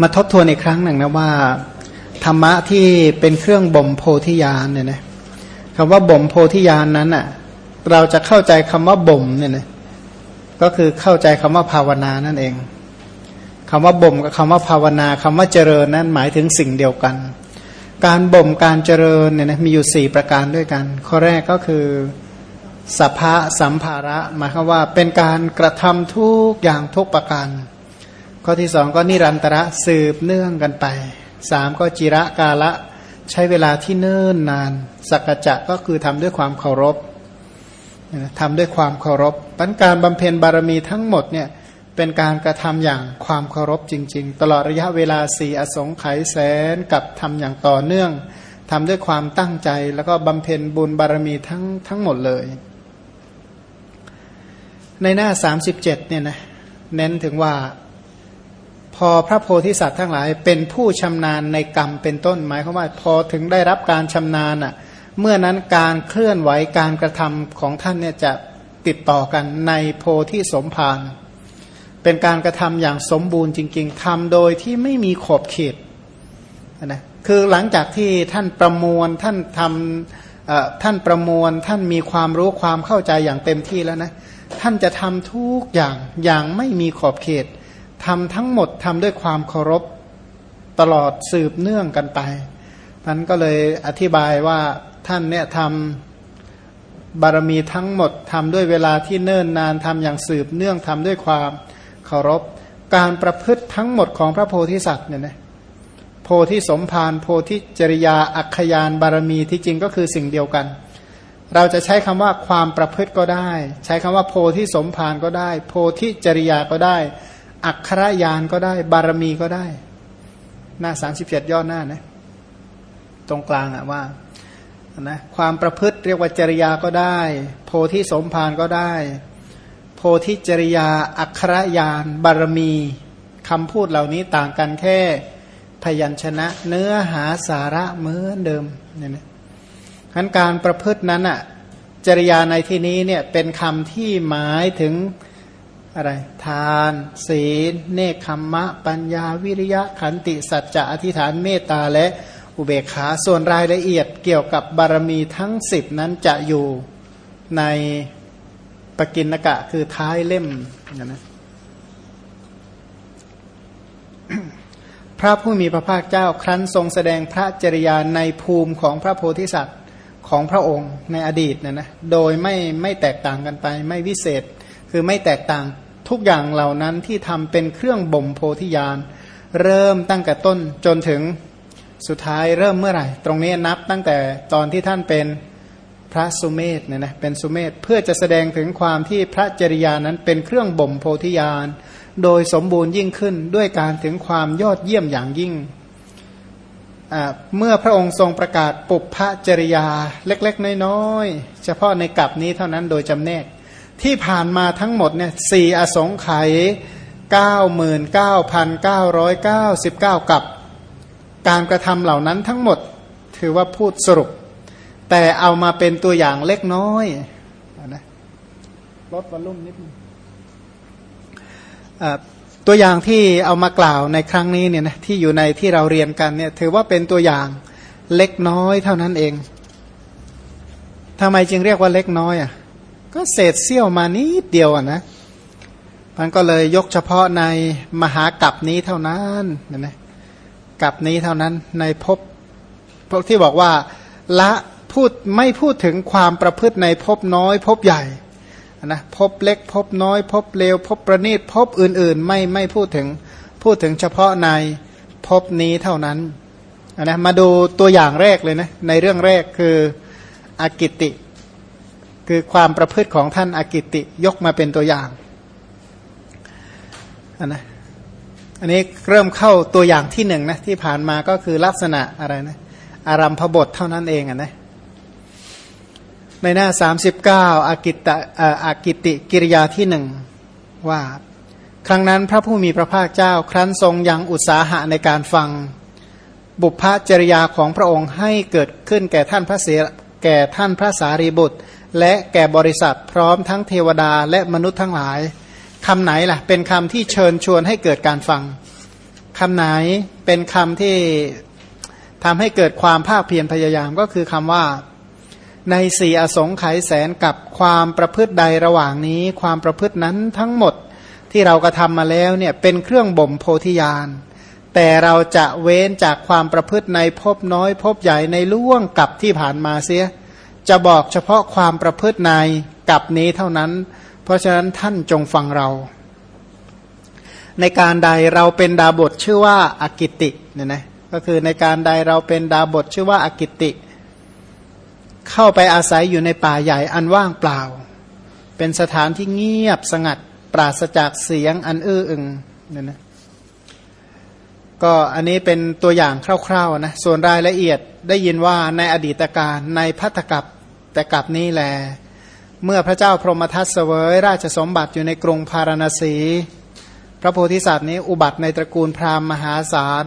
มาทบทวนอีกครั้งหนึ่งนะว่า ธรรมะที่เป็นเครื่องบ่มโพธิญาณเนี่ยนะคำว่าบ่มโพธิญาณนนั้นอะเราจะเข้าใจคำว่าบ่มเนี่ยนะก็คือเข้าใจคำว่าภาวนานั่นเองคำว่าบ่มกับคำว่าภาวนาคำว่าเจริญนั้นหมายถึงสิ่งเดียวกัน การบ่มการเจริญเนี่ยนะมีอยู่สี่ประการด้วยกัน ข้อแรกก็คือสัพพะสัมภาระหมายความว่าเป็นการกระทำทุกอย่างทุกประการ ข้อที่สองก็นิรันตระสืบเนื่องกันไปสามก็จิระกาละใช้เวลาที่เนิ่นนาน สักจะก็คือทำด้วยความเคารพทำด้วยความเคารพปัญการบำเพ็ญบารมีทั้งหมดเนี่ยเป็นการกระทำอย่างความเคารพจริง ๆ ตลอดระยะเวลาสี่อสงไขยแสนกับทำอย่างต่อเนื่องทำด้วยความตั้งใจแล้วก็บำเพ็ญบุญบารมีทั้งทั้งหมดเลย ในหน้าสามสิบเจ็ดเนี่ยนะเน้นถึงว่า พอพระโพธิสัตว์ทั้งหลายเป็นผู้ชำนาญในกรรมเป็นต้นหมายความว่าพอถึงได้รับการชำนาญอะเมื่อนั้นการเคลื่อนไหวการกระทำของท่านเนี่ยจะติดต่อกันในโพธิสมภารเป็นการกระทำอย่างสมบูรณ์จริง ๆทำโดยที่ไม่มีขอบเขตนะคือหลังจากที่ท่านประมวลท่านทำท่านประมวลท่านมีความรู้ความเข้าใจอย่างเต็มที่แล้วนะท่านจะทำทุกอย่างอย่างไม่มีขอบเขต ทำทั้งหมดทำด้วยความเคารพตลอดสืบเนื่องกันไปนั้นก็เลยอธิบายว่าท่านเนี่ยทำบารมีทั้งหมดทำด้วยเวลาที่เนิ่นนานทำอย่างสืบเนื่องทำด้วยความเคารพ การประพฤติทั้งหมดของพระโพธิสัตว์เนี่ยนะโพธิสมภารโพธิจริยาอัคยานบารมีที่จริงก็คือสิ่งเดียวกัน เราจะใช้คำว่าความประพฤติก็ได้ ใช้คำว่าโพธิสมภารก็ได้ โพธิจริยาก็ได้ อักขรยานก็ได้ บารมีก็ได้ หน้าสามสิบเจ็ดยอดหน้านะ ตรงกลางอะว่านะความประพฤติเรียกว่าจริยาก็ได้ โพธิสมภารก็ได้ โพธิจริยา อักขรยาน บารมีคำพูดเหล่านี้ต่างกันแค่พยัญชนะ เนื้อหาสาระเหมือนเดิมเนี่ยนะขั้นการประพฤตินั้นอะจริยาในที่นี้เนี่ยเป็นคำที่หมายถึง อะไร ทาน ศีล เนคขมมะ ปัญญาวิริยะขันติสัจจะอธิษฐานเมตตาและอุเบกขาส่วนรายละเอียดเกี่ยวกับบารมีทั้งสิบนั้นจะอยู่ในปกินกะคือท้ายเล่มนะพระผู้มีพระภาคเจ้าครั้นทรงแสดงพระจริยาในภูมิของพระโพธิสัตว์ของพระองค์ในอดีตนะนะโดยไม่ไม่แตกต่างกันไป ไม่วิเศษคือไม่แตกต่าง ทุกอย่างเหล่านั้นที่ทำเป็นเครื่องบ่มโพธิญาณ เริ่มตั้งแต่ต้นจนถึงสุดท้ายเริ่มเมื่อไหร่ ตรงนี้นับตั้งแต่ตอนที่ท่านเป็นพระสุเมธเนี่ยนะเป็นสุเมธเพื่อจะแสดงถึงความที่พระจริยานั้นเป็นเครื่องบ่มโพธิญาณ โดยสมบูรณ์ยิ่งขึ้นด้วยการถึงความยอดเยี่ยมอย่างยิ่ง เมื่อพระองค์ทรงประกาศปุพพจริยาเล็กๆ น้อยๆ เฉพาะในกลับนี้เท่านั้นโดยจำแนก ที่ผ่านมาทั้งหมดเนี่ยสี่อสงไขยเก้าหมื่นเก้าพันเก้าร้อยเก้าสิบเก้ากับ การกระทำเหล่านั้นทั้งหมดถือว่าพูดสรุป แต่เอามาเป็นตัวอย่างเล็กน้อยนะลดวอลลุ่มนิดนึงตัวอย่างที่เอามากล่าวในครั้งนี้เนี่ยนะที่อยู่ในที่เราเรียนกันเนี่ยถือว่าเป็นตัวอย่างเล็กน้อยเท่านั้นเองทำไมจึงเรียกว่าเล็กน้อยอะ ก็เศษเสี้ยวมานิดเดียวอะนะมันก็เลยยกเฉพาะในมหากับนี้เท่านั้นนะนะกับนี้เท่านั้นในภพพวกที่บอกว่าละพูดไม่พูดถึงความประพฤติในภพน้อยภพใหญ่นะภพเล็กภพน้อยภพเลวภพประณีตภพอื่น ๆ ไม่ไม่พูดถึงพูดถึงเฉพาะในภพนี้เท่านั้นนะมาดูตัวอย่างแรกเลยนะในเรื่องแรกคืออากิติ คือความประพฤติของท่านอากิติยกมาเป็นตัวอย่างอันนะอันนี้เริ่มเข้าตัวอย่างที่หนึ่งนะที่ผ่านมาก็คือลักษณะอะไรนะอารัมพบทเท่านั้นเองอะนะในหน้าสามสิบเก้าอากิตอากิติกิริยาที่หนึ่งว่า ครั้งนั้นพระผู้มีพระภาคเจ้าครั้นทรงยังอุตสาหะในการฟัง บุพพจริยาของพระองค์ให้เกิดขึ้นแก่ท่านพระเสแก่ท่านพระสารีบุตร และแก่บริษัทพร้อมทั้งเทวดาและมนุษย์ทั้งหลายคำไหนล่ะ เป็นคำที่เชิญชวนให้เกิดการฟังคำไหนเป็นคำที่ทำให้เกิดความภาคเพียรพยายามก็คือคำว่า ในสี่อสงไขยแสนกับความประพฤติใดระหว่างนี้ ความประพฤตินั้นทั้งหมดที่เรากระทำมาแล้วเนี่ยเป็นเครื่องบ่มโพธิญาณแต่เราจะเว้นจากความประพฤติในภพน้อยภพใหญ่ในล่วงกับที่ผ่านมาเสีย จะบอกเฉพาะความประพฤติในกับนี้เท่านั้น เพราะฉะนั้นท่านจงฟังเรา ในการใดเราเป็นดาบทชื่อว่าอากิติเนี่ยนะก็คือในการใดเราเป็นดาบทชื่อว่าอากิติ เข้าไปอาศัยอยู่ในป่าใหญ่อันว่างเปล่า เป็นสถานที่เงียบสงัด ปราศจากเสียงอันอื้ออึงเนี่ยนะ ก็อันนี้เป็นตัวอย่างคร่าวๆนะส่วนรายละเอียดได้ยินว่าในอดีตการในพัทธกับแต่กับนี้แหลเมื่อพระเจ้าพรหมทัตเสวย ราชสมบัติอยู่ในกรุงพาราณสี พระโพธิสัตว์นี้อุบัติในตระกูลพราหมณ์มหาศาล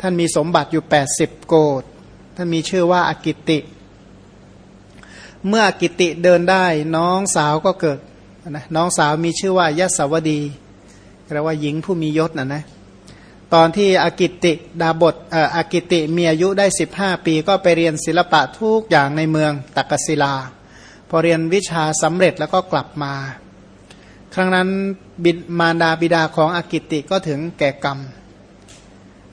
ท่านมีสมบัติอยู่ 80 โกดท่านมีชื่อว่าอากิติ เมื่ออกิติเดินได้น้องสาวก็เกิดนะน้องสาวมีชื่อว่ายศวดีเรียกว่าหญิงผู้มียศนะนะ ตอนที่อากิติดาบทอากิติมีอายุได้ 15 ปี ก็ไปเรียนศิลปะทุกอย่างในเมืองตักกศิลา พอเรียนวิชาสำเร็จแล้วก็กลับมา ครั้งนั้นบิดมารดาบิดาของอากิติก็ถึงแก่กรรม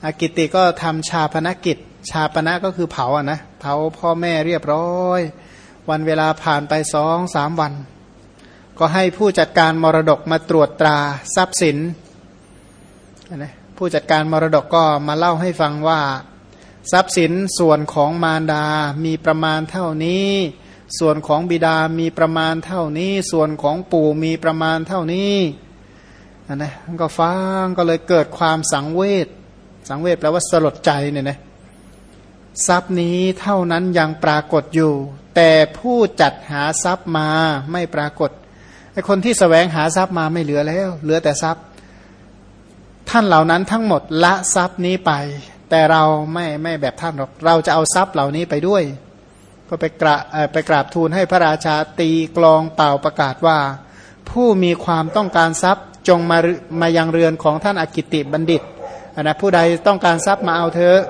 อากิติก็ทำชาปนกิจ ชาปนะก็คือเผาอะนะเผาพ่อแม่เรียบร้อย วันเวลาผ่านไปสองสามวัน ก็ให้ผู้จัดการมรดกมาตรวจตราทรัพย์สินนะ ผู้จัดการมรดกก็มาเล่าให้ฟังว่า ทรัพย์สินส่วนของมารดา มีประมาณเท่านี้ ส่วนของบิดามีประมาณเท่านี้ ส่วนของปู่มีประมาณเท่านี้นะนะก็ฟังก็เลยเกิดความสังเวชสังเวชแปลว่าสลดใจเนี่ยนะทรัพย์นี้เท่านั้นยังปรากฏอยู่ แต่ผู้จัดหาทรัพย์มาไม่ปรากฏไอคนที่สแสวงหาทรัพย์มาไม่เหลือแล้ว เหลือแต่ทรัพย์ ท่านเหล่านั้นทั้งหมดละทรัพย์นี้ไป แต่เราไม่ไม่แบบท่านหรอกเราจะเอาทรัพย์เหล่านี้ไปด้วย ก็ไปกราไปกราบทูลให้พระราชาตีกลองเป่าประกาศว่า ผู้มีความต้องการทรัพย์จงมามายังเรือนของท่านอากิติบัณฑิตนะผู้ใดต้องการทรัพย์มาเอาเถอะ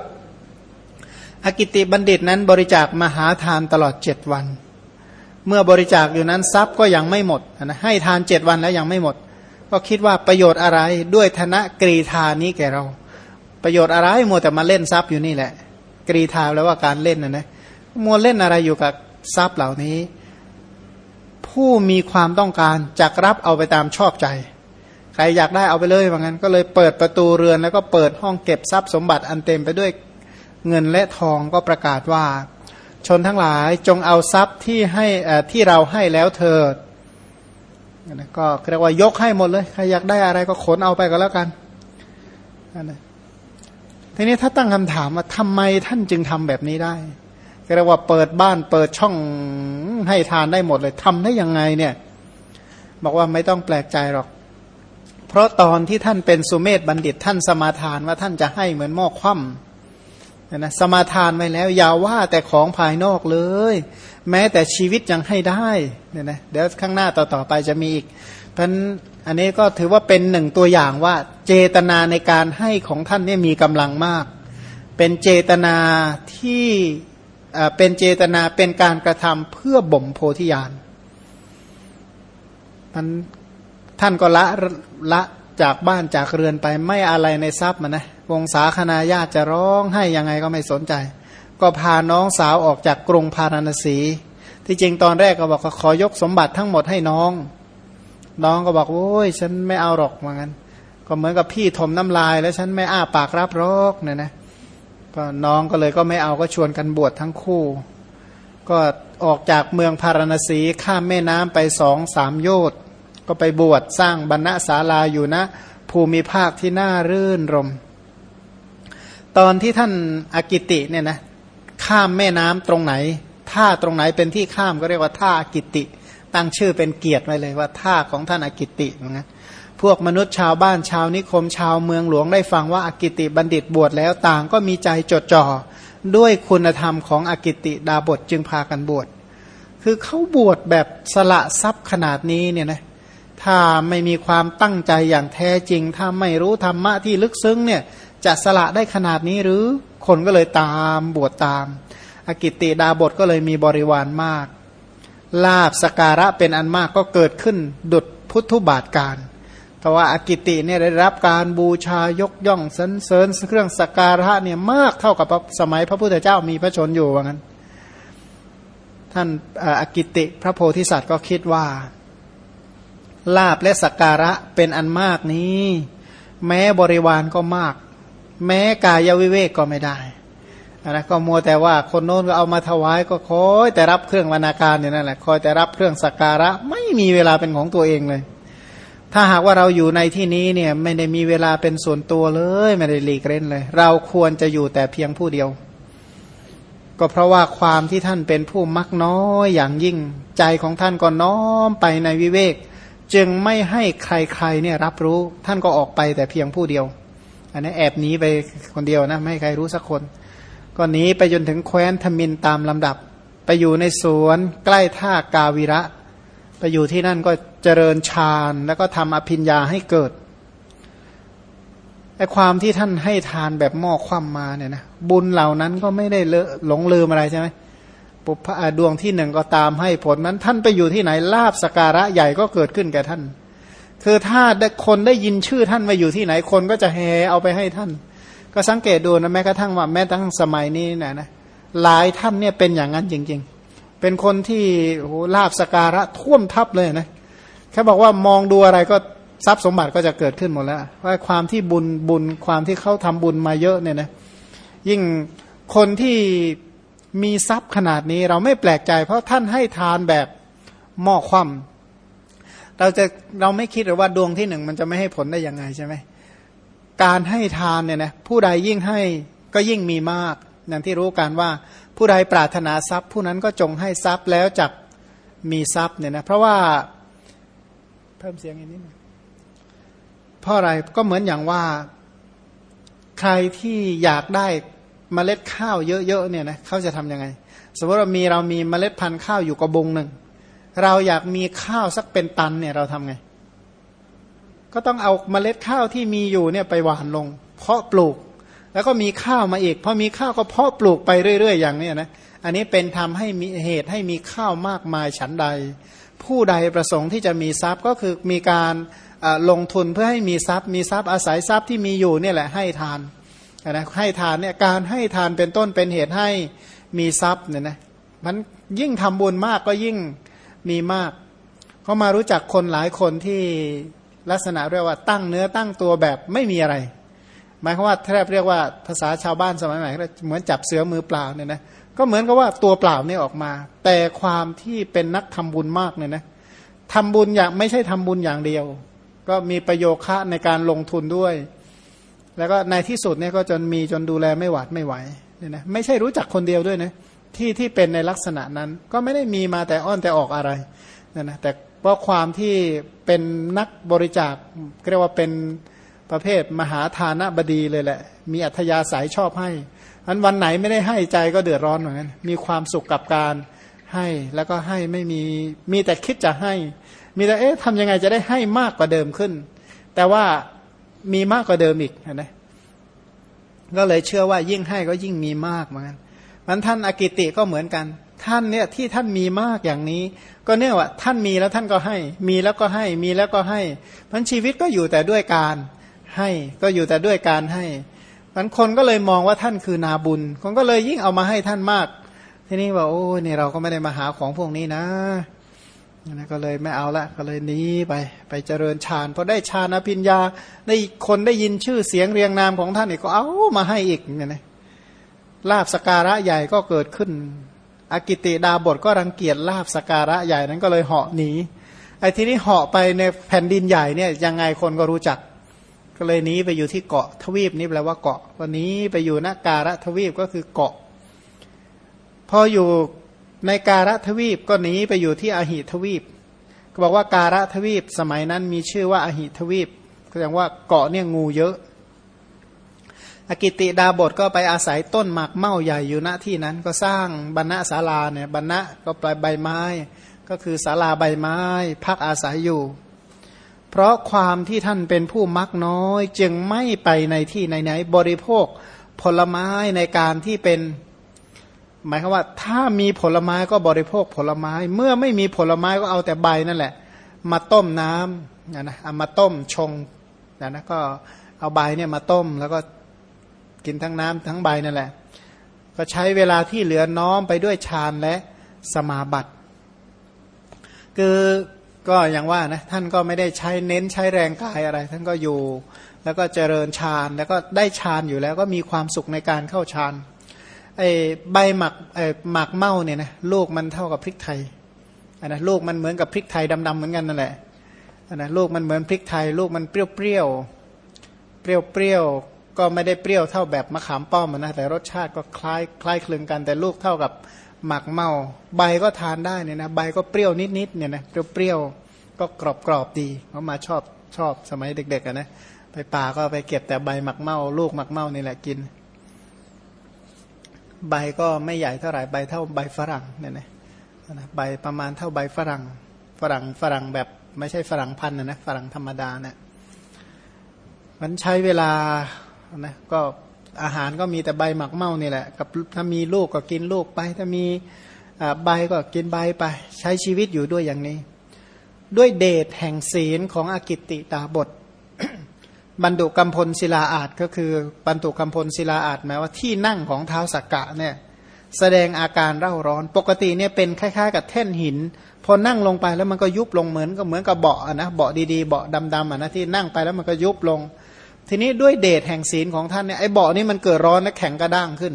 อากิติบัณฑิตนั้นบริจาคมหาทานตลอดเจ็ดวัน เมื่อบริจาคอยู่นั้นทรัพย์ก็ยังไม่หมดนะให้ทานเจ็ดวันแล้วยังไม่หมด ก็คิดว่าประโยชน์อะไรด้วยธนกรีธานี้แก่เรา ประโยชน์อะไรมัวแต่มาเล่นทรัพย์อยู่นี่แหละ กรีธาแล้วว่าการเล่นนะนะมัวเล่นอะไรอยู่กับทรัพย์เหล่านี้ ผู้มีความต้องการจักรับเอาไปตามชอบใจ ใครอยากได้เอาไปเลยว่างั้น ก็เลยเปิดประตูเรือนแล้วก็เปิดห้องเก็บทรัพย์สมบัติอันเต็มไปด้วยเงินและทองก็ประกาศว่า ชนทั้งหลายจงเอาทรัพย์ที่ให้ที่เราให้แล้วเถิด นะก็เรียกว่ายกให้หมดเลย ใครอยากได้อะไรก็ขนเอาไปก็แล้วกันนะทีนี้ถ้าตั้งคำถามว่าทำไมท่านจึงทำแบบนี้ได้เรียกว่าเปิดบ้านเปิดช่องให้ทานได้หมดเลยทำได้ยังไงเนี่ย บอกว่าไม่ต้องแปลกใจหรอก เพราะตอนที่ท่านเป็นสุเมธบัณฑิตท่านสมาทานว่าท่านจะให้เหมือนหม้อคว่ำ นะสมาทานไว้แล้ว อย่าว่าแต่ของภายนอกเลย แม้แต่ชีวิตยังให้ได้เนี่ยนะเดี๋ยวข้างหน้าต่อๆไปจะมีอีกเพราะอันนี้ก็ถือว่าเป็นหนึ่งตัวอย่างว่าเจตนาในการให้ของท่านเนี่ยมีกำลังมาก เป็นเจตนาที่เป็นเจตนาเป็นการกระทำเพื่อบ่มโพธิญาณมันท่านก็ละละ จากบ้านจากเรือนไปไม่อะไรในทรัพย์มันนะวงศาคณาญาติจะร้องให้ยังไงก็ไม่สนใจ ก็พาน้องสาวออกจากกรุงพาราณสี ที่จริงตอนแรกก็บอกขอยกสมบัติทั้งหมดให้น้อง น้องก็บอกโอ้ยฉันไม่เอาหรอกเหมือนกันก็เหมือนกับพี่ถมน้ำลาย แล้วฉันไม่อ้าปากรับรอกเนี่ยนะก็น้องก็เลยก็ไม่เอาก็ชวนกันบวชทั้งคู่ ก็ออกจากเมืองพาราณสีข้ามแม่น้ำไปสองสามโยชน์ ก็ไปบวชสร้างบรรณศาลาอยู่นะ ภูมิภาคที่น่ารื่นรม ตอนที่ท่านอากิติเนี่ยนะข้ามแม่น้ำตรงไหน ท่าตรงไหนเป็นที่ข้ามก็เรียกว่าท่าอากิติ ตั้งชื่อเป็นเกียรติไว้เลยว่าท่าของท่านอากิตินะพวกมนุษย์ชาวบ้านชาวนิคมชาวเมืองหลวงได้ฟังว่าอากิติบัณฑิตบวชแล้วต่างก็มีใจจดจ่อด้วยคุณธรรมของอากิติดาบทจึงพากันบวช คือเขาบวชแบบสละทรัพย์ขนาดนี้เนี่ยนะ ถ้าไม่มีความตั้งใจอย่างแท้จริง ถ้าไม่รู้ธรรมะที่ลึกซึ้งเนี่ยจะสละได้ขนาดนี้หรือคนก็เลยตามบวชตามอากิติดาบทก็เลยมีบริวารมาก ลาบสการะเป็นอันมากก็เกิดขึ้นดุดพุทธุบาทการแต่ว่าอากิติเนี่ยได้รับการบูชายกย่องสรรเสริญเครื่องสการะเนี่ยมากเท่ากับสมัยพระพุทธเจ้ามีพระชนอยู่ว่างั้น ท่านอากิติพระโพธิสัตว์ก็คิดว่า ลาบและสักการะเป็นอันมากนี้ แม้บริวารก็มาก แม้กายวิเวกก็ไม่ได้นะก็มัวแต่ว่าคนโน้นก็เอามาถวายก็คอยแต่รับเครื่องวรรณการเนี่ยนั่นแหละคอยแต่รับเครื่องสักการะไม่มีเวลาเป็นของตัวเองเลย ถ้าหากว่าเราอยู่ในที่นี้เนี่ยไม่ได้มีเวลาเป็นส่วนตัวเลยไม่ได้หลีกเล่นเลย เราควรจะอยู่แต่เพียงผู้เดียว ก็เพราะว่าความที่ท่านเป็นผู้มักน้อยอย่างยิ่งใจของท่านก็น้อมไปในวิเวก จึงไม่ให้ใครๆเนี่ยรับรู้ ท่านก็ออกไปแต่เพียงผู้เดียว อันนี้แอบหนีไปคนเดียวนะ ไม่ให้ใครรู้สักคน ก็หนีไปจนถึงแคว้นธมินตามลำดับ ไปอยู่ในสวนใกล้ท่ากาวิระ ไปอยู่ที่นั่นก็เจริญฌานแล้วก็ทำอภิญญาให้เกิดไอ้ความที่ท่านให้ทานแบบหม้อคว่ำมาเนี่ยนะบุญเหล่านั้นก็ไม่ได้เลอะหลงลืมอะไรใช่ไหม ปุพะดวงที่หนึ่งก็ตามให้ผลนั้นท่านไปอยู่ที่ไหนลาบสการะใหญ่ก็เกิดขึ้นแก่ท่าน คือถ้าคนได้ยินชื่อท่านมาอยู่ที่ไหนคนก็จะแห่เอาไปให้ท่าน ก็สังเกตดูนะแม้กระทั่งว่าแม้ทั้งสมัยนี้นะนะหลายท่านเนี่ยเป็นอย่างนั้นจริง ๆ เป็นคนที่โหลาบสการะท่วมทับเลยนะแค่บอกว่ามองดูอะไรก็ทรัพย์สมบัติก็จะเกิดขึ้นหมดแล้วว่าความที่บุญบุญความที่เขาทำบุญมาเยอะเนี่ยนะยิ่งคนที่ มีทรัพย์ขนาดนี้เราไม่แปลกใจ เพราะท่านให้ทานแบบหม้อคว่ำเราจะเราไม่คิดหรือว่าดวงที่หนึ่งมันจะไม่ให้ผลได้ยังไงใช่ไหมการให้ทานเนี่ยนะผู้ใดยิ่งให้ก็ยิ่งมีมาก อย่างที่รู้กันว่า ผู้ใดปรารถนาทรัพย์ ผู้นั้นก็จงให้ทรัพย์แล้วจักมีทรัพย์เนี่ยนะเพราะว่าเพิ่มเสียงอีกนิดนึงเพราะอะไรก็เหมือนอย่างว่า ใครที่อยากได้ เมล็ดข้าวเยอะๆเนี่ยนะเขาจะทํำยังไง สมมติเรามีเรามีเมล็ดพันธุ์ข้าวอยู่กระบงหนึ่งเราอยากมีข้าวสักเป็นตันเนี่ยเราทำไง ก็ต้องเอาเมล็ดข้าวที่มีอยู่เนี่ยไปหว่านลง เพาะปลูก แล้วก็มีข้าวมาอีกพอมีข้าวก็เพาะปลูกไปเรื่อย ๆ อย่างนี้นะอันนี้เป็นทำให้มีเหตุให้มีข้าวมากมายฉันใด ผู้ใดประสงค์ที่จะมีทรัพย์ก็คือมีการลงทุนเพื่อให้มีทรัพย์ มีทรัพย์อาศัยทรัพย์ที่มีอยู่เนี่ยแหละให้ทาน นะให้ทานเนี่ยการให้ทานเป็นต้นเป็นเหตุให้มีทรัพย์เนี่ยนะมันยิ่งทำบุญมากก็ยิ่งมีมาก เขามารู้จักคนหลายคนที่ลักษณะเรียกว่าตั้งเนื้อตั้งตัวแบบไม่มีอะไร หมายความว่าแทบเรียกว่าภาษาชาวบ้านสมัยใหม่เหมือนจับเสือมือเปล่าเนี่ยนะก็เหมือนกับว่าตัวเปล่าเนี่ยออกมา แต่ความที่เป็นนักทำบุญมากเนี่ยนะทำบุญอย่างไม่ใช่ทำบุญอย่างเดียว ก็มีประโยคะในการลงทุนด้วย แล้วก็ในที่สุดเนี่ยก็จนมีจนดูแลไม่หวาดไม่ไหวเนี่ยนะไม่ใช่รู้จักคนเดียวด้วยนะที่ที่เป็นในลักษณะนั้นก็ไม่ได้มีมาแต่อ้อนแต่ออกอะไรเนี่ยนะแต่เพราะความที่เป็นนักบริจาคเรียกว่าเป็นประเภทมหาทานบดีเลยแหละ มีอัธยาศัยชอบให้อันวันไหนไม่ได้ให้ใจก็เดือดร้อนเหมือนกันมีความสุขกับการให้แล้วก็ให้ไม่มีมีแต่คิดจะให้ มีแต่เอ๊ะทำยังไงจะได้ให้มากกว่าเดิมขึ้น แต่ว่า มีมากกว่าเดิมอีกนะก็เลยเชื่อว่ายิ่งให้ก็ยิ่งมีมากเหมือนกันมันท่านอากิติก็เหมือนกัน ท่านเนี่ยที่ท่านมีมากอย่างนี้ ก็เนื่องว่าท่านมีแล้วท่านก็ให้ มีแล้วก็ให้มีแล้วก็ให้มันชีวิตก็อยู่แต่ด้วยการให้ก็อยู่แต่ด้วยการให้มันคนก็เลยมองว่าท่านคือนาบุญ คนก็เลยยิ่งเอามาให้ท่านมาก ทีนี้ว่าโอ้เนี่ยเราก็ไม่ได้มาหาของพวกนี้นะ นะก็เลยไม่เอาละก็เลยหนีไปไปเจริญฌานพอได้ฌานอภิญญาได้คนได้ยินชื่อเสียงเรียงนามของท่านอีกก็เอามาให้อีกเนี่ยนะลาบสการะใหญ่ก็เกิดขึ้นอากิติดาบทก็รังเกียจลาบสการะใหญ่นั้นก็เลยเหาะหนีไอ้ที่นี้เหาะไปในแผ่นดินใหญ่เนี่ยยังไงคนก็รู้จัก ก็เลยหนีไปอยู่ที่เกาะทวีปนี่แปลว่าเกาะวันนี้ไปอยู่นาการะทวีปก็คือเกาะพออยู่ ในการะทวีปก็หนีไปอยู่ที่อหิทวีป ก็บอกว่าการะทวีปสมัยนั้นมีชื่อว่าอหิทวีปแสดงว่าเกาะเนี่ยงูเยอะ อกิติดาบทก็ไปอาศัยต้นหมากเม่าใหญ่อยู่ณที่นั้นก็สร้างบรรณศาลาเนี่ยบรรณะก็ปลายใบไม้ ก็คือศาลาใบไม้ พักอาศัยอยู่ เพราะความที่ท่านเป็นผู้มักน้อย จึงไม่ไปในที่ไหนๆบริโภคผลไม้ในการที่เป็น หมายความว่าถ้ามีผลไม้ก็บริโภคผลไม้ เมื่อไม่มีผลไม้ก็เอาแต่ใบนั่นแหละ มาต้มน้ำนะนะเอามาต้มชงนะนะก็เอาใบเนี่ยมาต้มแล้วก็กินทั้งน้ำทั้งใบนั่นแหละ ก็ใช้เวลาที่เหลือน้อมไปด้วยฌานและสมาบัติ คือก็อย่างว่านะท่านก็ไม่ได้ใช้เน้นใช้แรงกายอะไร ท่านก็อยู่ แล้วก็เจริญฌานแล้วก็ได้ฌานอยู่แล้วก็มีความสุขในการเข้าฌาน ไอ้ใบหมักไอ้หมักเมาเนี่ยนะลูกมันเท่ากับพริกไทยอันนะลูกมันเหมือนกับพริกไทยดำๆเหมือนกันนั่นแหละอันนะลูกมันเหมือนพริกไทย ลูกมันเปรี้ยวเปรี้ยวเปรี้ยวเปรี้ยวก็ไม่ได้เปรี้ยวเท่าแบบมะขามป้อมนะแต่รสชาติก็คล้ายคล้ายคลึงกัน แต่ลูกเท่ากับหมักเมา ใบก็ทานได้เนี่ยนะใบก็เปรี้ยวนิดๆเนี่ยนะเปรี้ยวๆก็กรอบๆดีเขามาชอบชอบสมัยเด็กๆนะไปป่าก็ไปเก็บแต่ใบหมักเมา ลูกหมักเมานี่แหละกิน ใบก็ไม่ใหญ่เท่าไหร่ใบเท่าใบฝรั่งเนี่ยนะใบประมาณเท่าใบฝรั่ง ฝรั่งฝรั่งแบบไม่ใช่ฝรั่งพันธุ์นะนะฝรั่งธรรมดาเนะี่ยมันใช้เวลานะก็อาหารก็มีแต่ใบหมักเมานี่แหละกับถ้ามีลูกก็กินลูกไป ถ้ามีใบก็กินใบไป ใช้ชีวิตอยู่ด้วยอย่างนี้ ด้วยเดชแห่งศีลของอกิติตาบท บรรดุกำพลศิลาอาจก็คือบรรดุกำพลศิลาอาจหมายว่าที่นั่งของเท้าสักกะเนี่ยแสดงอาการเร่าร้อน ปกติเนี่ยเป็นคล้ายๆ กับแท่นหิน พอนั่งลงไปแล้วมันก็ยุบลงเหมือนก็เหมือนกับเบาะนะเบาะดีๆเบาะดำๆอะนะที่นั่งไปแล้วมันก็ยุบลง ทีนี้ด้วยเดชแห่งศีลของท่านเนี่ยไอ้เบาะนี้มันเกิดร้อนและแข็งกระด้างขึ้น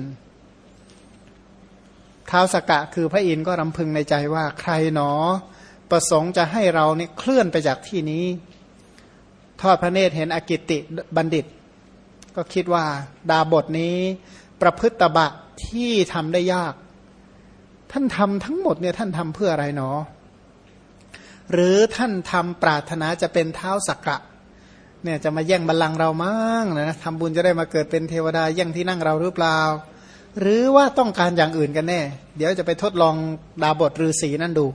เท้าสกกะคือพระอินทร์ก็รำพึงในใจว่าใครหนอ ประสงค์จะให้เราเนี่ยเคลื่อนไปจากที่นี้ ทอดพระเนตรเห็นอกิติบัณฑิต ก็คิดว่าดาบทนี้ประพฤติบะที่ทำได้ยาก ท่านทำทั้งหมดเนี่ยท่านทำเพื่ออะไรหนอหรือท่านทำปรารถนาจะเป็นเท้าสักกะเนี่ยจะมาแย่งบัลลังก์เรามั่งนะทำบุญจะได้มาเกิดเป็นเทวดาแย่งที่นั่งเราหรือเปล่า หรือว่าต้องการอย่างอื่นกันแน่ เดี๋ยวจะไปทดลองดาบทฤาษีนั่นดู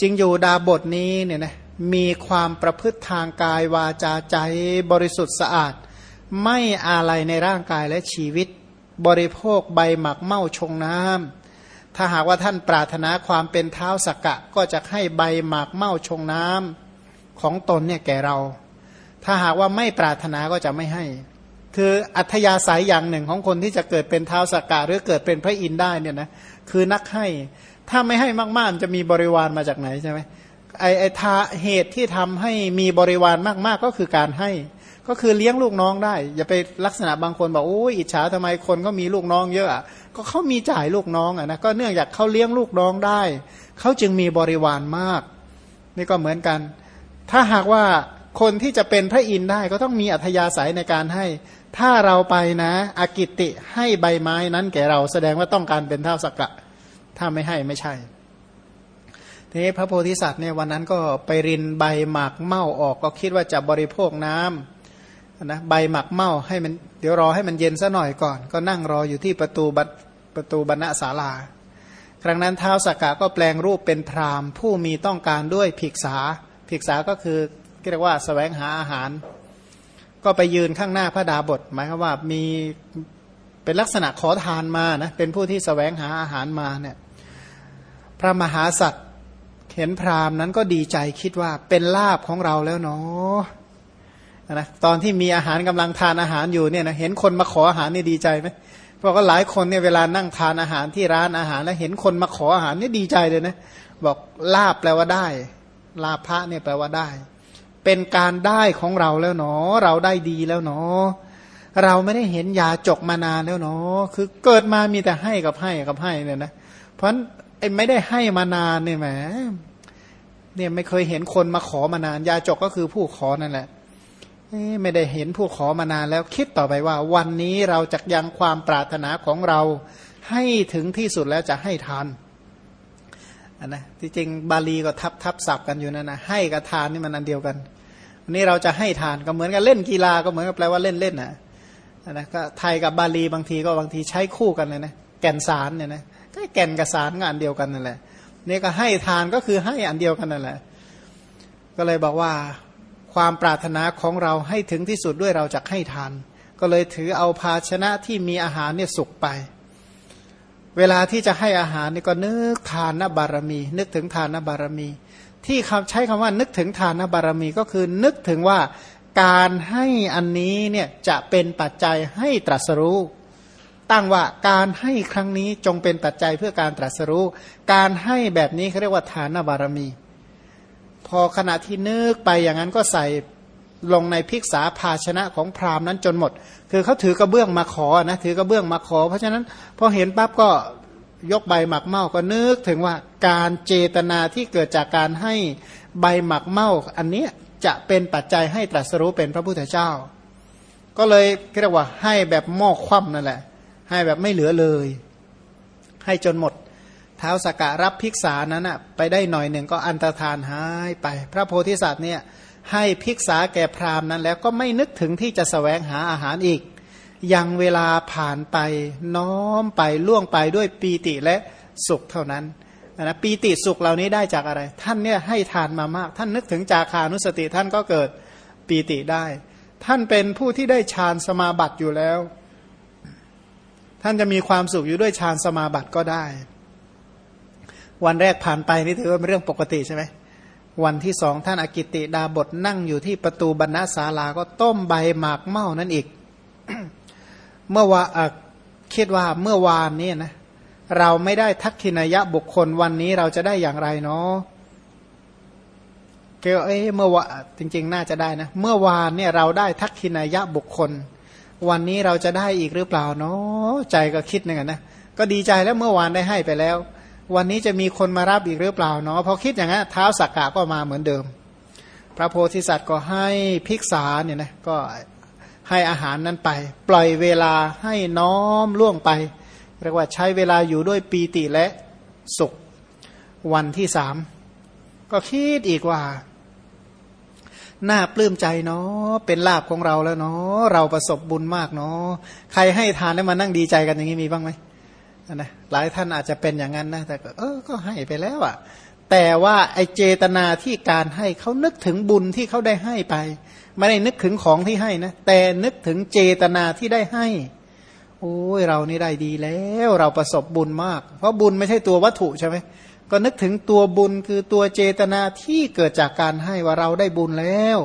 จริงอยู่ดาบทนี้เนี่ยนะ มีความประพฤติทางกายวาจาใจบริสุทธิ์สะอาด ไม่อะไรในร่างกายและชีวิต บริโภคใบหมักเมาชงน้ำถ้าหากว่าท่านปรารถนาความเป็นเท้าสักกะ ก็จะให้ใบหมากเมาชงน้ำของตนเนี่ยแก่เรา ถ้าหากว่าไม่ปรารถนาก็จะไม่ให้ คืออัธยาศัยอย่างหนึ่งของคนที่จะเกิดเป็นเท้าสกกะหรือเกิดเป็นพระอินทร์ได้เนี่ยนะคือนักให้ถ้าไม่ให้มากๆจะมีบริวารมาจากไหนใช่ไหม ไอไอทาเหตุที่ทำให้มีบริวารมากๆก็คือการให้ ก็คือเลี้ยงลูกน้องได้ อย่าไปลักษณะบางคนบอกโอ้ยอิจฉาทำไมคนก็มีลูกน้องเยอะก็เขามีจ่ายลูกน้องอะนะก็เนื่องจากเขาเลี้ยงลูกน้องได้เขาจึงมีบริวารมาก นี่ก็เหมือนกัน ถ้าหากว่าคนที่จะเป็นพระอินทร์ได้ก็ต้องมีอัธยาศัยในการให้ ถ้าเราไปนะอากิติให้ใบไม้นั้นแก่เราแสดงว่าต้องการเป็นเท่าสักกะ ถ้าไม่ให้ไม่ใช่ ทีนี้พระโพธิสัตว์เนี่ยวันนั้นก็ไปรินใบหมากเม่าออกก็คิดว่าจะบริโภคน้ำนะใบหมากเม่าให้มันเดี๋ยวรอให้มันเย็นซะหน่อยก่อน ก็นั่งรออยู่ที่ประตูบัประตูบรรณศาลา ครั้งนั้นเท้าสักกะก็แปลงรูปเป็นพรามผู้มีต้องการด้วยภิกษาภิกษาก็คือเรียกว่าสแสวงหาอาหาร ก็ไปยืนข้างหน้าพระดาบทหมายความว่ามีเป็นลักษณะขอทานมานะเป็นผู้ที่สแสวงหาอาหารมาเนี่ยพระมหาสัตว เห็นพราหมณ์นั้นก็ดีใจคิดว่าเป็นลาบของเราแล้วเนาะนะตอนที่มีอาหารกำลังทานอาหารอยู่เนี่ยนะเห็นคนมาขออาหารนี่ดีใจไหมเพราะก็หลายคนเนี่ยเวลานั่งทานอาหารที่ร้านอาหาร แล้วเห็นคนมาขออาหารนี่ดีใจเลยนะบอกลาบแปลว่าได้ ลาภะเนี่ยแปลว่าได้ เป็นการได้ของเราแล้วเนาะเราได้ดีแล้วเนาะเราไม่ได้เห็นยาจกมานานแล้วเนาะคือเกิดมามีแต่ให้กับให้กับให้เนี่ยนะเพราะไอ้ไม่ได้ให้มานานเนี่ยแหม เนี่ยไม่เคยเห็นคนมาขอมานาน ยาจกก็คือผู้ขอนั่นแหละไม่ได้เห็นผู้ขอมานานแล้วคิดต่อไปว่า วันนี้เราจะยังความปรารถนาของเรา ให้ถึงที่สุดแล้วจะให้ทานนนะที่จริงบาลีก็ทับทับศัพท์กันอยู่นั่นนะให้กับทานนี่มันอันเดียวกันนี่เราจะให้ทานก็เหมือนกับเล่นกีฬาก็เหมือนกับแปลว่าเล่นเล่นนะนะก็ไทยกับบาลีบางทีก็บางทีใช้คู่กันเลยนะแก่นสารเนี่ยนะก็แก่นกับสารก็อันเดียวกันนั่นแหละ นี่ก็ให้ทานก็คือให้อันเดียวกันนั่นแหละ ก็เลยบอกว่าความปรารถนาของเราให้ถึงที่สุดด้วยเราจะให้ทาน ก็เลยถือเอาภาชนะที่มีอาหารเนี่ยสุกไป เวลาที่จะให้อาหารนี่ก็นึกทานนบารมี นึกถึงทานนบารมี ที่คำใช้คำว่านึกถึงทานนบารมีก็คือนึกถึงว่าการให้อันนี้เนี่ยจะเป็นปัจจัยให้ตรัสรู้ ตั้งว่าการให้ครั้งนี้จงเป็นปัจจัยเพื่อการตรัสรู้ การให้แบบนี้เขาเรียกว่าทานบารมี พอขณะที่นึกไปอย่างนั้นก็ใส่ลงในพิกษาภาชนะของพราหมณ์นั้นจนหมด คือเขาถือกระเบื้องมาขอนะถือกระเบื้องมาขอ เพราะฉะนั้นพอเห็นปั๊บก็ยกใบหมักเมาก็นึกถึงว่าการเจตนาที่เกิดจากการให้ใบหมักเมาอันนี้จะเป็นปัจจัยให้ตรัสรู้เป็นพระพุทธเจ้า ก็เลยเรียกว่าให้แบบหม้อคว่ำนั่นแหละ ให้แบบไม่เหลือเลย ให้จนหมด เท้าสกกะรับภิกษานั้นอะไปได้หน่อยหนึ่งก็อันตรธานหายไป พระโพธิสัตว์เนี่ยให้ภิกษาแก่พราหมณ์นั้น แล้วก็ไม่นึกถึงที่จะสแสวงหาอาหารอีก ยังเวลาผ่านไปน้อมไปล่วงไปด้วยปีติและสุขเท่านั้นนะปีติสุขเหล่านี้ได้จากอะไร ท่านเนี่ยให้ทานมามาก ท่านนึกถึงจาคานุสติท่านก็เกิดปีติได้ ท่านเป็นผู้ที่ได้ฌานสมาบัติอยู่แล้ว ท่านจะมีความสุขอยู่ด้วยฌานสมาบัติก็ได้ วันแรกผ่านไปนี่ถือว่าเป็นเรื่องปกติใช่ไหมวันที่สองท่านอากิติดาบทนั่งอยู่ที่ประตูบรรณศาลาก็ต้มใบหมากเม่านั่นอีก เมื่อว่าคิดว่าเมื่อวานนี้นะเราไม่ได้ทักขินายะบุคคลวันนี้เราจะได้อย่างไรเนาะเกลเอ้เมื่อวาจริง ๆ น่าจะได้นะ เมื่อวานเนี่ยเราได้ทักขินายะบุคคล วันนี้เราจะได้อีกหรือเปล่าเนาะใจก็คิดนึงนะก็ดีใจแล้วเมื่อวานได้ให้ไปแล้ว วันนี้จะมีคนมารับอีกหรือเปล่าเนาะพอคิดอย่างนั้นเท้าสักกะก็มาเหมือนเดิม พระโพธิสัตว์ก็ให้ภิกษาเนี่ยนะก็ให้อาหารนั้นไป ปล่อยเวลาให้น้อมล่วงไปเรียกว่าใช้เวลาอยู่ด้วยปีติและสุขวันที่สามก็คิดอีกว่า น่าปลื้มใจเนาะเป็นลาบของเราแล้วเนาะเราประสบบุญมากเนาะใครให้ทานแล้มานั่งดีใจกันอย่างนี้มีบ้างไหมนะหลายท่านอาจจะเป็นอย่างนั้นนะแต่เออก็ให้ไปแล้วอะ่ะ แต่ว่าไอเจตนาที่การให้เขานึกถึงบุญที่เขาได้ให้ไป ไม่ได้นึกถึงของที่ให้นะแต่นึกถึงเจตนาที่ได้ให้ โอ้ยเรานี่ได้ดีแล้ว เราประสบบุญมาก เพราะบุญไม่ใช่ตัววัตถุใช่ไหม ก็นึกถึงตัวบุญคือตัวเจตนาที่เกิดจากการให้ว่าเราได้บุญแล้ว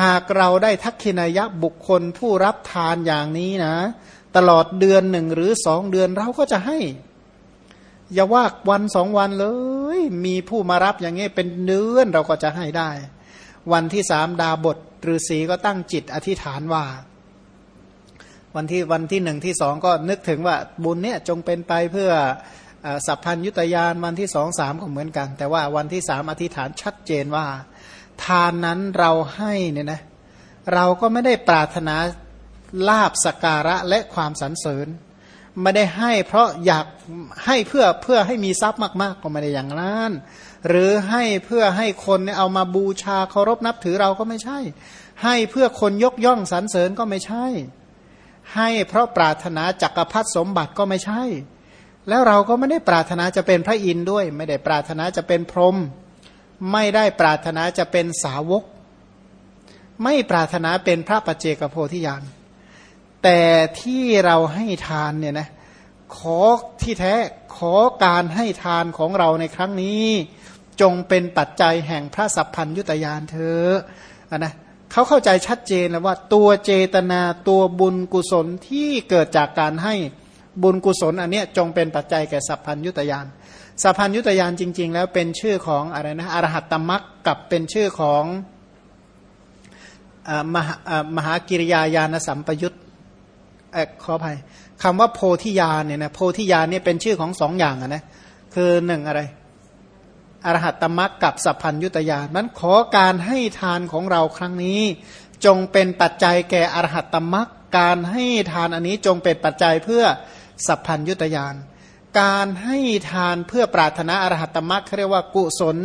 หากเราได้ทักขินายะบุคคลผู้รับทานอย่างนี้นะ ตลอดเดือนหนึ่งหรือสองเดือนเราก็จะให้ อย่าว่าวันสองวันเลย มีผู้มารับอย่างนี้เป็นเดือนเราก็จะให้ได้ วันที่สามดาบทฤาษีก็ตั้งจิตอธิษฐานว่า วันที่วันที่หนึ่งที่สองก็นึกถึงว่าบุญเนี่ยจงเป็นไปเพื่อ สัพพัญยุตยานวันที่สองสามก็เหมือนกัน แต่ว่าวันที่สามอธิษฐานชัดเจนว่า ทานนั้นเราให้เนี่ยนะเราก็ไม่ได้ปรารถนาลาบสการะและความสรรเสริญ ไม่ได้ให้เพราะอยากให้เพื่อเพื่อให้มีทรัพย์มากๆก็ไม่ได้อย่างนั้น หรือให้เพื่อให้คนเอามาบูชาเคารพนับถือเราก็ไม่ใช่ ให้เพื่อคนยกย่องสรรเสริญก็ไม่ใช่ ให้เพราะปรารถนาจักรพรรดิสมบัติก็ไม่ใช่ แล้วเราก็ไม่ได้ปรารถนาจะเป็นพระอินทร์ด้วย ไม่ได้ปรารถนาจะเป็นพรหมไม่ได้ปรารถนาจะเป็นสาวก ไม่ปรารถนาเป็นพระปัจเจกโพธิญาณแต่ที่เราให้ทานเนี่ยนะขอที่แท้ขอการให้ทานของเราในครั้งนี้ จงเป็นปัจจัยแห่งพระสัพพัญยุตยานเธอนะเขาเข้าใจชัดเจนแล้วว่าตัวเจตนาตัวบุญกุศลที่เกิดจากการให้ บุญกุศลอันเนี้ยจงเป็นปัจจัยแก่สัพพัญยุตยานสัพพัญยุตยานจริง ๆ แล้วเป็นชื่อของอะไรนะอรหัตตมักกับเป็นชื่อของมหามหากิริยาญาณสัมปยุตขออภัยคำว่าโพธิญาณเนี่ยนะโพธิญาณเนี่ยเป็นชื่อของสองอย่างนะคือหนึ่งอะไรอรหัตตมักกับสัพพัญยุตยานนั้นขอการให้ทานของเราครั้งนี้ จงเป็นปัจจัยแก่อรหัตตมักการให้ทานอันนี้จงเป็นปัจจัยเพื่อ สัพพัญยุตยานการให้ทานเพื่อปรารถนาอรหัตมรรคเรียกว่ากุศล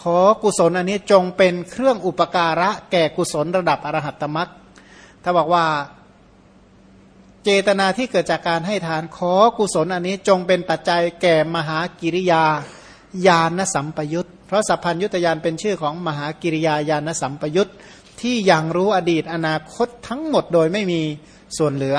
ขอกุศลอันนี้จงเป็นเครื่องอุปการะแก่กุศลระดับอรหัตมรรคถ้าบอกว่าเจตนาที่เกิดจากการให้ทานขอกุศลอันนี้จงเป็นปัจจัยแก่มหากิริยาญาณสัมปยุตเพราะสัพพัญยุตยานเป็นชื่อของมหากิริยาญาณสัมปยุตที่ยังรู้อดีตอนาคตทั้งหมดโดยไม่มีส่วนเหลือ